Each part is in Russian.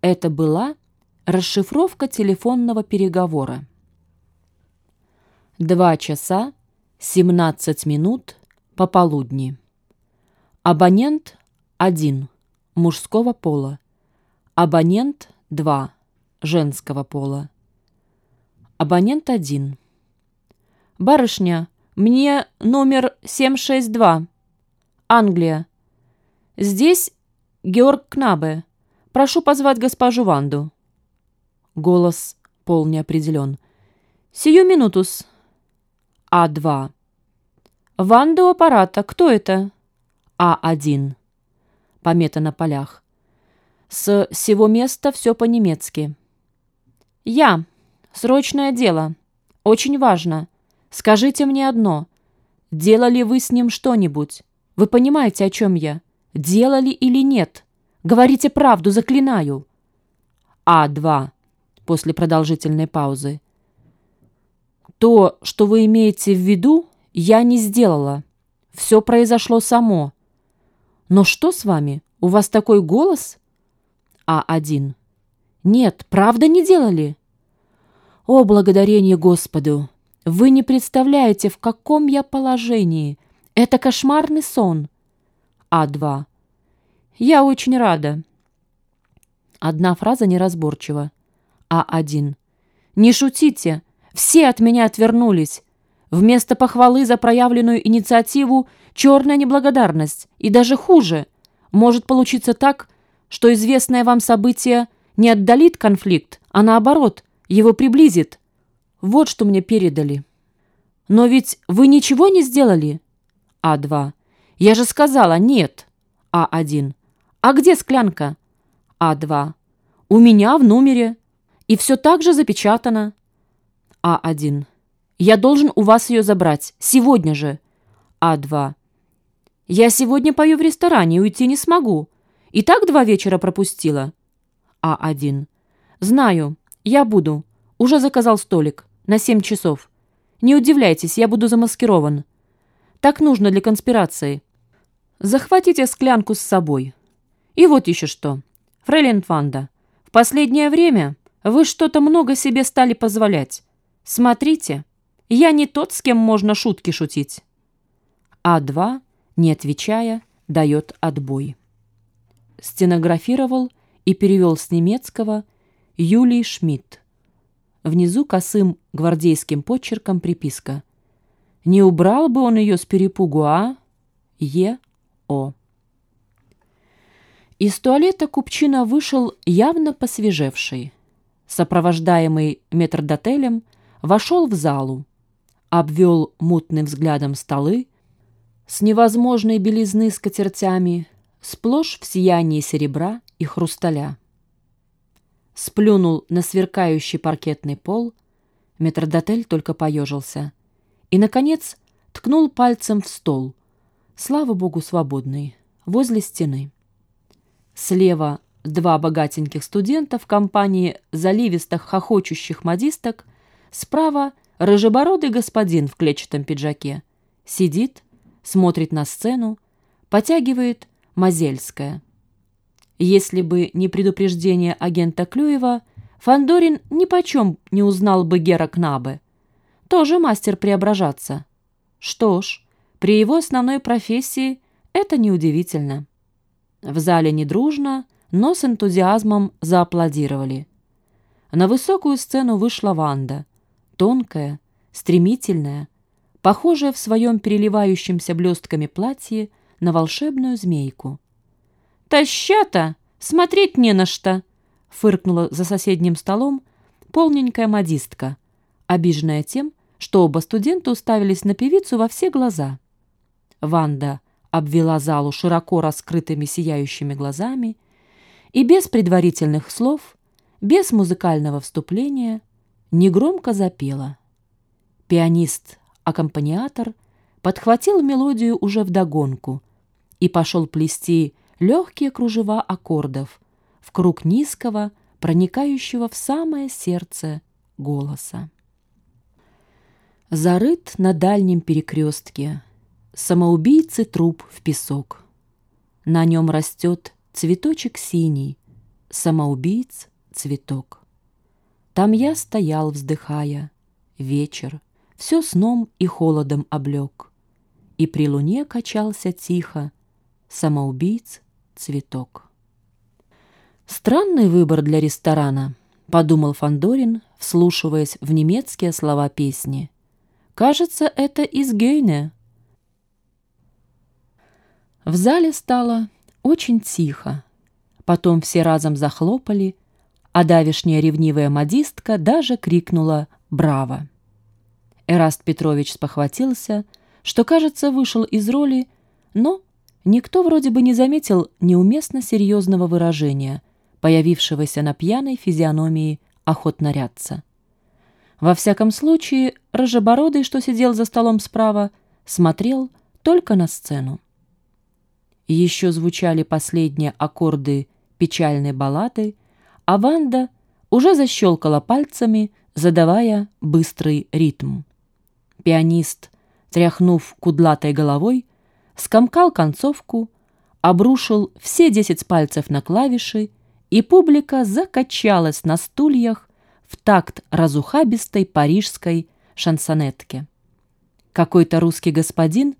Это была расшифровка телефонного переговора. Два часа 17 минут пополудни. Абонент 1 мужского пола. Абонент 2 женского пола. Абонент 1. Барышня, мне номер 762. Англия. Здесь Георг Кнабе. Прошу позвать госпожу Ванду. Голос пол неопределен. Сию минутус. А2. Ванда у аппарата. Кто это? А1. Помета на полях. С сего места все по-немецки. Я. Срочное дело. Очень важно. Скажите мне одно. Делали вы с ним что-нибудь? Вы понимаете, о чем я? Делали или нет? Говорите правду, заклинаю. А2. После продолжительной паузы. То, что вы имеете в виду, я не сделала. Все произошло само. Но что с вами? У вас такой голос? А1. Нет, правда не делали? О, благодарение Господу! Вы не представляете, в каком я положении. Это кошмарный сон. А2. Я очень рада. Одна фраза неразборчива. А1. Не шутите. Все от меня отвернулись. Вместо похвалы за проявленную инициативу черная неблагодарность. И даже хуже. Может получиться так, что известное вам событие не отдалит конфликт, а наоборот, его приблизит. Вот что мне передали. Но ведь вы ничего не сделали? А2. Я же сказала нет. А1. А где склянка? А2. У меня в номере. И все так же запечатано. А1. Я должен у вас ее забрать. Сегодня же. А2. Я сегодня пою в ресторане и уйти не смогу. И так два вечера пропустила. А1. Знаю. Я буду. Уже заказал столик. На семь часов. Не удивляйтесь, я буду замаскирован. Так нужно для конспирации. Захватите склянку с собой. И вот еще что. Фрейлин Ванда, в последнее время вы что-то много себе стали позволять. Смотрите, я не тот, с кем можно шутки шутить. А2, не отвечая, дает отбой. Стенографировал и перевел с немецкого Юлий Шмидт. Внизу косым гвардейским почерком приписка. Не убрал бы он ее с перепугу, а? Е. О. Из туалета Купчина вышел явно посвежевший. Сопровождаемый метрдотелем, вошел в залу, обвел мутным взглядом столы с невозможной белизны скатертями, сплошь в сиянии серебра и хрусталя. Сплюнул на сверкающий паркетный пол, метрдотель только поежился и, наконец, ткнул пальцем в стол, слава богу, свободный, возле стены. Слева два богатеньких студента в компании заливистых хохочущих модисток, справа рыжебородый господин в клетчатом пиджаке. Сидит, смотрит на сцену, потягивает Мазельская. Если бы не предупреждение агента Клюева, Фандорин нипочем не узнал бы Гера Кнабе. Тоже мастер преображаться. Что ж, при его основной профессии это неудивительно. В зале недружно, но с энтузиазмом зааплодировали. На высокую сцену вышла Ванда, тонкая, стремительная, похожая в своем переливающемся блестками платье на волшебную змейку. «Тащата! Смотреть не на что!» — фыркнула за соседним столом полненькая модистка, обиженная тем, что оба студента уставились на певицу во все глаза. Ванда обвела залу широко раскрытыми сияющими глазами и без предварительных слов, без музыкального вступления, негромко запела. Пианист-аккомпаниатор подхватил мелодию уже вдогонку и пошел плести легкие кружева аккордов в круг низкого, проникающего в самое сердце голоса. Зарыт на дальнем перекрестке самоубийцы труп в песок. На нем растет цветочек синий, самоубийц цветок. Там я стоял, вздыхая, вечер, все сном и холодом облег, и при луне качался тихо самоубийц цветок. Странный выбор для ресторана, подумал Фандорин, вслушиваясь в немецкие слова песни. Кажется, это из Гейне. В зале стало очень тихо. Потом все разом захлопали, а давишняя ревнивая модистка даже крикнула «Браво!». Эраст Петрович спохватился, что, кажется, вышел из роли, но никто вроде бы не заметил неуместно серьезного выражения, появившегося на пьяной физиономии охотнорядца. Во всяком случае, рыжебородый, что сидел за столом справа, смотрел только на сцену. Еще звучали последние аккорды печальной баллады, а Ванда уже защелкала пальцами, задавая быстрый ритм. Пианист, тряхнув кудлатой головой, скомкал концовку, обрушил все десять пальцев на клавиши и публика закачалась на стульях в такт разухабистой парижской шансонетке. Какой-то русский господин,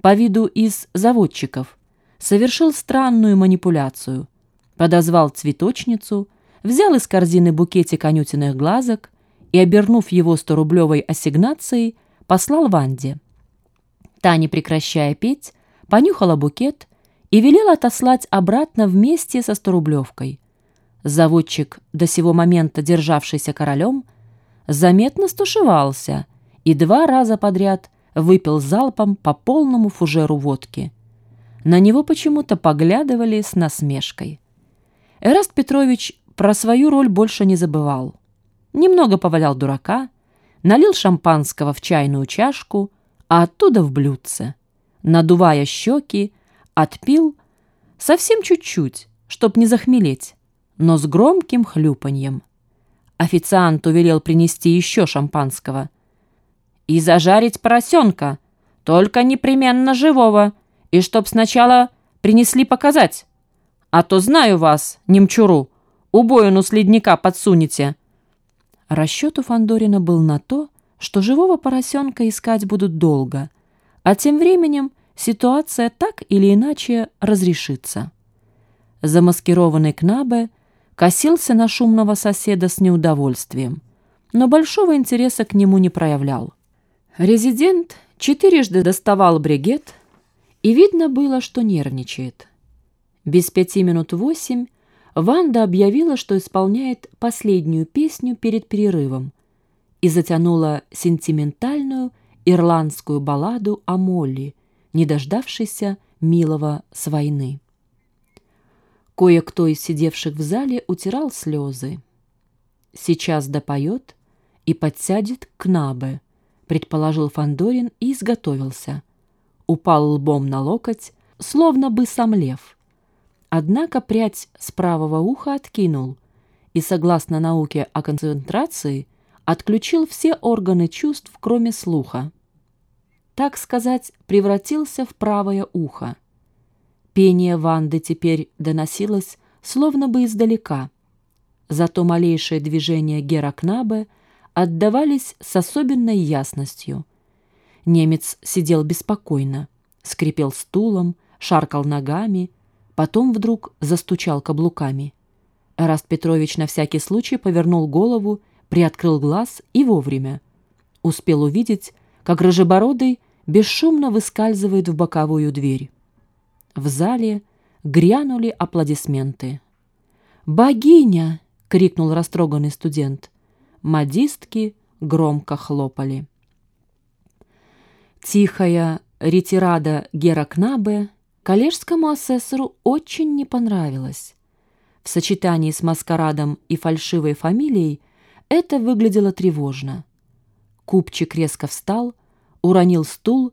по виду из заводчиков, совершил странную манипуляцию, подозвал цветочницу, взял из корзины букетик анютиных глазок и, обернув его сторублевой ассигнацией, послал Ванде. Та, не прекращая петь, понюхала букет и велела отослать обратно вместе со сторублевкой – Заводчик, до сего момента державшийся королем, заметно стушевался и два раза подряд выпил залпом по полному фужеру водки. На него почему-то поглядывали с насмешкой. Эраст Петрович про свою роль больше не забывал. Немного повалял дурака, налил шампанского в чайную чашку, а оттуда в блюдце. Надувая щеки, отпил совсем чуть-чуть, чтоб не захмелеть но с громким хлюпаньем. Официант велел принести еще шампанского. «И зажарить поросенка, только непременно живого, и чтоб сначала принесли показать. А то знаю вас, немчуру, убоину с ледника подсунете». Расчет у Фандорина был на то, что живого поросенка искать будут долго, а тем временем ситуация так или иначе разрешится. Замаскированный Кнабе косился на шумного соседа с неудовольствием, но большого интереса к нему не проявлял. Резидент четырежды доставал бригет, и видно было, что нервничает. Без пяти минут восемь Ванда объявила, что исполняет последнюю песню перед перерывом и затянула сентиментальную ирландскую балладу о Молли, не дождавшейся милого с войны. Кое-кто из сидевших в зале утирал слезы. «Сейчас допоет и подсядет к Набе», — предположил Фандорин и изготовился. Упал лбом на локоть, словно бы сам лев. Однако прядь с правого уха откинул и, согласно науке о концентрации, отключил все органы чувств, кроме слуха. Так сказать, превратился в правое ухо. Пение Ванды теперь доносилось словно бы издалека. Зато малейшие движения Геракнабе отдавались с особенной ясностью. Немец сидел беспокойно, скрипел стулом, шаркал ногами, потом вдруг застучал каблуками. Эраст Петрович на всякий случай повернул голову, приоткрыл глаз и вовремя. Успел увидеть, как рыжебородый бесшумно выскальзывает в боковую дверь. В зале грянули аплодисменты. «Богиня!» — крикнул растроганный студент. Модистки громко хлопали. Тихая ретирада Геракнабе коллежскому асессору очень не понравилась. В сочетании с маскарадом и фальшивой фамилией это выглядело тревожно. Купчик резко встал, уронил стул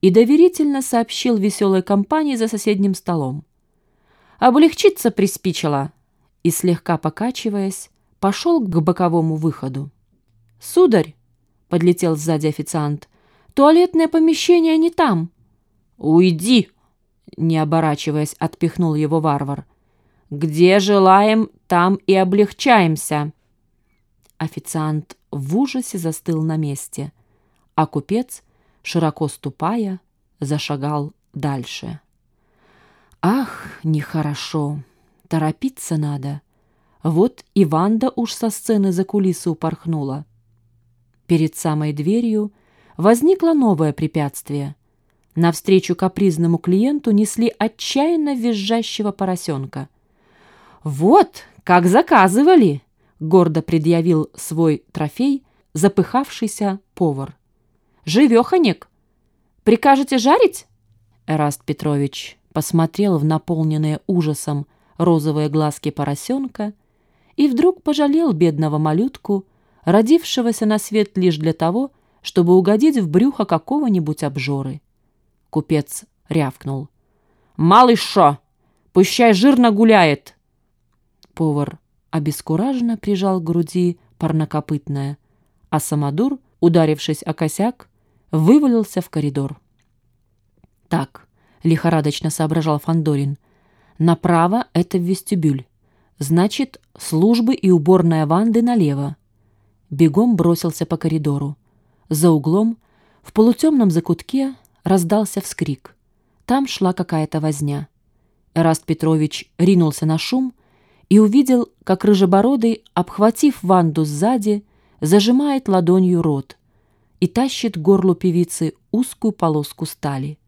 и доверительно сообщил веселой компании за соседним столом. «Облегчиться приспичило!» и, слегка покачиваясь, пошел к боковому выходу. «Сударь!» — подлетел сзади официант. «Туалетное помещение не там!» «Уйди!» — не оборачиваясь, отпихнул его варвар. Где желаем, там и облегчаемся». Официант в ужасе застыл на месте, а купец, широко ступая, зашагал дальше. «Ах, нехорошо! Торопиться надо!» Вот и Ванда уж со сцены за кулисы упорхнула. Перед самой дверью возникло новое препятствие. Навстречу капризному клиенту несли отчаянно визжащего поросенка. «Вот, как заказывали!» — гордо предъявил свой трофей запыхавшийся повар. «Живеханек! Прикажете жарить?» Эраст Петрович посмотрел в наполненные ужасом розовые глазки поросенка и вдруг пожалел бедного малютку, родившегося на свет лишь для того, чтобы угодить в брюхо какого-нибудь обжоры. Купец рявкнул. «Малый шо! Пущай жирно гуляет!» Повар обескураженно прижал к груди парнокопытное, а самодур, ударившись о косяк, вывалился в коридор. «Так», — лихорадочно соображал Фандорин, — «направо — это вестибюль. Значит, службы и уборная Ванды налево. Бегом бросился по коридору. За углом, в полутемном закутке, раздался вскрик. Там шла какая-то возня. Эраст Петрович ринулся на шум и увидел, как Рыжебородый, обхватив Ванду сзади, зажимает ладонью рот и тащит к горлу певицы узкую полоску стали.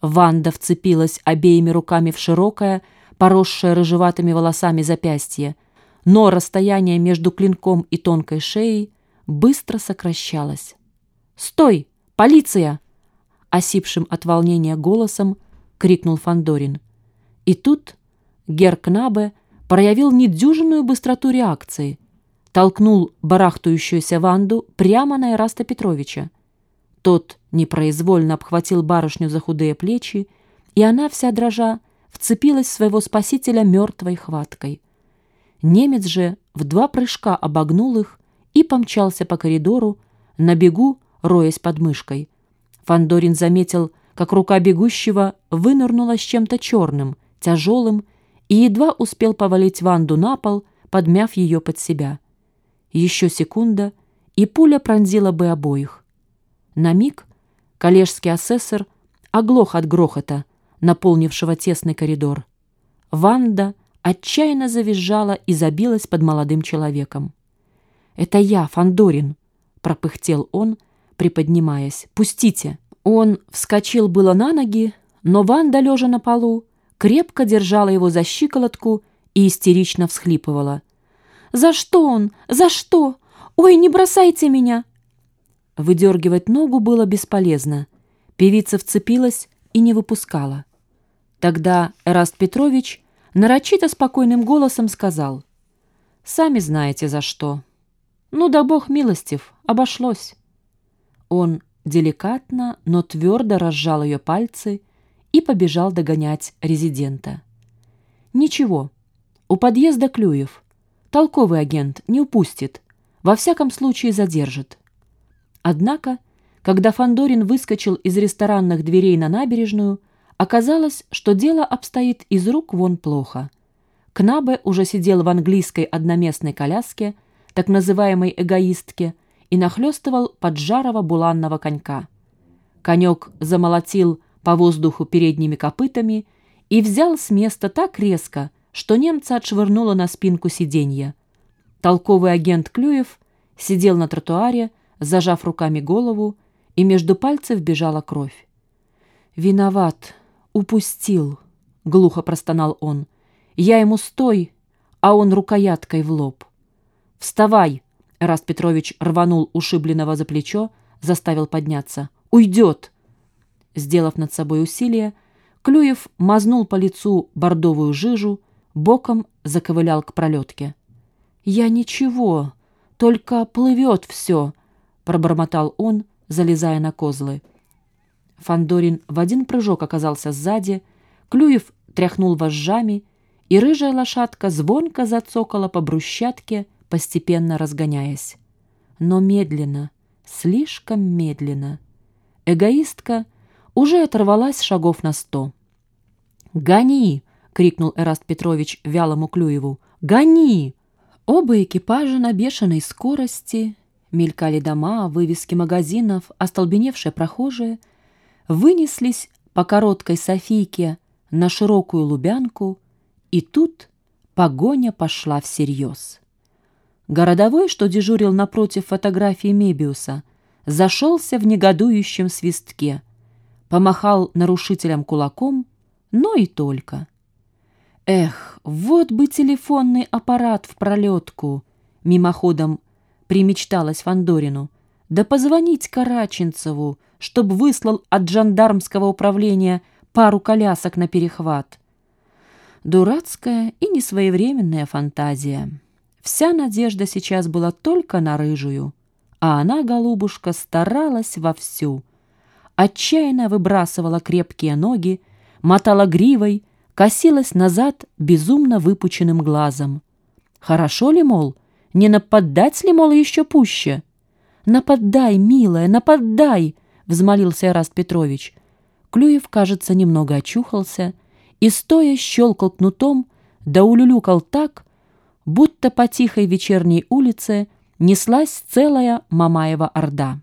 Ванда вцепилась обеими руками в широкое, поросшее рыжеватыми волосами запястье, но расстояние между клинком и тонкой шеей быстро сокращалось. «Стой! Полиция!» Осипшим от волнения голосом крикнул Фандорин. И тут Геркнабе проявил недюжинную быстроту реакции, толкнул барахтающуюся Ванду прямо на Эраста Петровича. Тот непроизвольно обхватил барышню за худые плечи, и она, вся дрожа, вцепилась в своего спасителя мертвой хваткой. Немец же в два прыжка обогнул их и помчался по коридору, на бегу, роясь под мышкой. Фандорин заметил, как рука бегущего вынырнула с чем-то черным, тяжелым, и едва успел повалить Ванду на пол, подмяв ее под себя. Еще секунда, и пуля пронзила бы обоих. На миг коллежский асессор оглох от грохота, наполнившего тесный коридор. Ванда отчаянно завизжала и забилась под молодым человеком. «Это я, Фандорин, пропыхтел он, приподнимаясь. «Пустите!» Он вскочил было на ноги, но Ванда, лежа на полу, крепко держала его за щиколотку и истерично всхлипывала. «За что он? За что? Ой, не бросайте меня!» Выдергивать ногу было бесполезно. Певица вцепилась и не выпускала. Тогда Эраст Петрович нарочито спокойным голосом сказал, «Сами знаете за что. Ну да бог милостив, обошлось». Он деликатно, но твердо разжал ее пальцы и побежал догонять резидента. «Ничего, у подъезда Клюев. Толковый агент не упустит, во всяком случае задержит». Однако, когда Фандорин выскочил из ресторанных дверей на набережную, оказалось, что дело обстоит из рук вон плохо. Кнабе уже сидел в английской одноместной коляске, так называемой эгоистке, и нахлестывал поджарого буланного конька. Конек замолотил по воздуху передними копытами и взял с места так резко, что немца отшвырнуло на спинку сиденья. Толковый агент Клюев сидел на тротуаре, зажав руками голову, и между пальцев бежала кровь. «Виноват, упустил», — глухо простонал он. «Я ему стой, а он рукояткой в лоб». «Вставай!» — Раст Петрович рванул ушибленного за плечо, заставил подняться. «Уйдет!» Сделав над собой усилие, Клюев мазнул по лицу бордовую жижу, боком заковылял к пролетке. «Я ничего, только плывет все», — пробормотал он, залезая на козлы. Фандорин в один прыжок оказался сзади, Клюев тряхнул вожжами, и рыжая лошадка звонко зацокала по брусчатке, постепенно разгоняясь. Но медленно, слишком медленно. Эгоистка уже оторвалась шагов на сто. «Гони!» — крикнул Эраст Петрович вялому Клюеву. «Гони!» Оба экипажа на бешеной скорости мелькали дома, вывески магазинов, остолбеневшие прохожие, вынеслись по короткой Софийке на широкую Лубянку, и тут погоня пошла всерьез. Городовой, что дежурил напротив фотографии Мебиуса, зашелся в негодующем свистке, помахал нарушителям кулаком, но и только. Эх, вот бы телефонный аппарат в пролетку, мимоходом примечталась Фандорину. Да позвонить Караченцеву, чтоб выслал от жандармского управления пару колясок на перехват. Дурацкая и несвоевременная фантазия. Вся надежда сейчас была только на рыжую, а она, голубушка, старалась вовсю. Отчаянно выбрасывала крепкие ноги, мотала гривой, косилась назад безумно выпученным глазом. Хорошо ли, мол, не нападать ли, мол, еще пуще? «Нападай, милая, нападай!» — взмолился Эраст Петрович. Клюев, кажется, немного очухался и, стоя, щелкал кнутом, да улюлюкал так, будто по тихой вечерней улице неслась целая Мамаева орда.